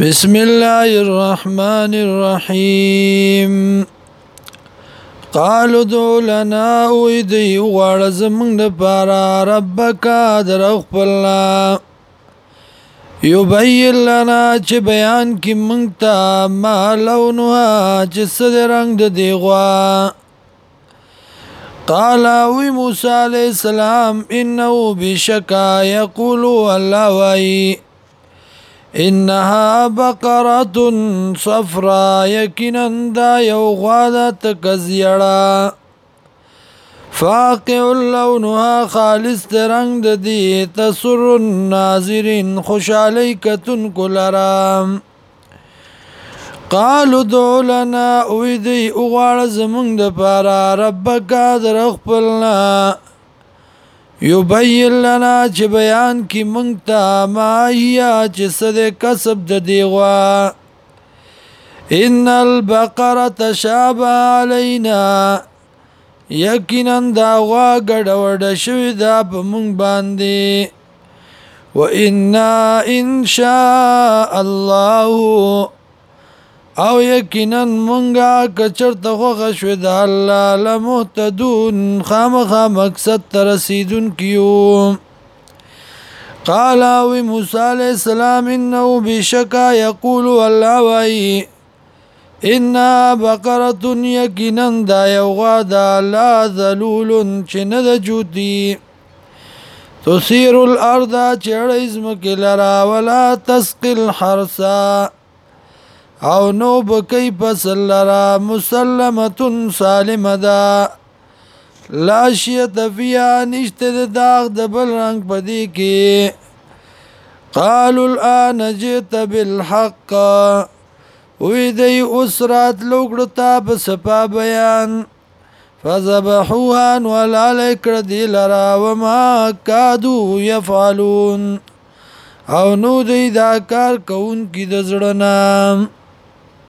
بسم الله الرحمن الرحيم قالوا دو لنا ويدي وغواړه زمونږ دپاره ربک در خپلنا یبین لنا چې بیان کې مونږ ته ما لونها چې څه د رنګ د دې غوا قال وی موسی علیه السلام انه بشکا یقول الله وایي انها بقره صفرا یقینا دا یو غواده تکزیړه فاقع لونها خالص رنگ د دې تسر الناظرین خوشالی کتن کولرام قالو دو لنا اوی دی اغوار زمونگ دا پارا ربکا در اخپلنا یبین لنا چې بیان کی مونږ ته ما هيا چې سده کسب د دیغوا ان البقره تشابه علينا یقینا دا وا غډوډ شوې دا په مونږ باندې وإنا إن شاء الله او یقینا مونږه کچر ته خوښ شو د الله لمهتدون خامخا مقصد ته رسیدون کیو قال او موسی علیہ السلام انه بشکا یقول الله وای ان بقره یقینا دا یو غدا لا ذلول چې نه د جودي تسير الارض چړې زمکه لرا ولا تسقي الحرث او نو بکی پس لرا مسلمتن سالم دا لاشیت فیا نشت د داغ د بل رنگ پدی کی قالوا الان جئت بالحق وی دی اسرات لوګړو تا په سپا بیان فذبحوها ولالک دی لرا وما کادو یفعلون او نو دی دا کار کون کی د زړه نام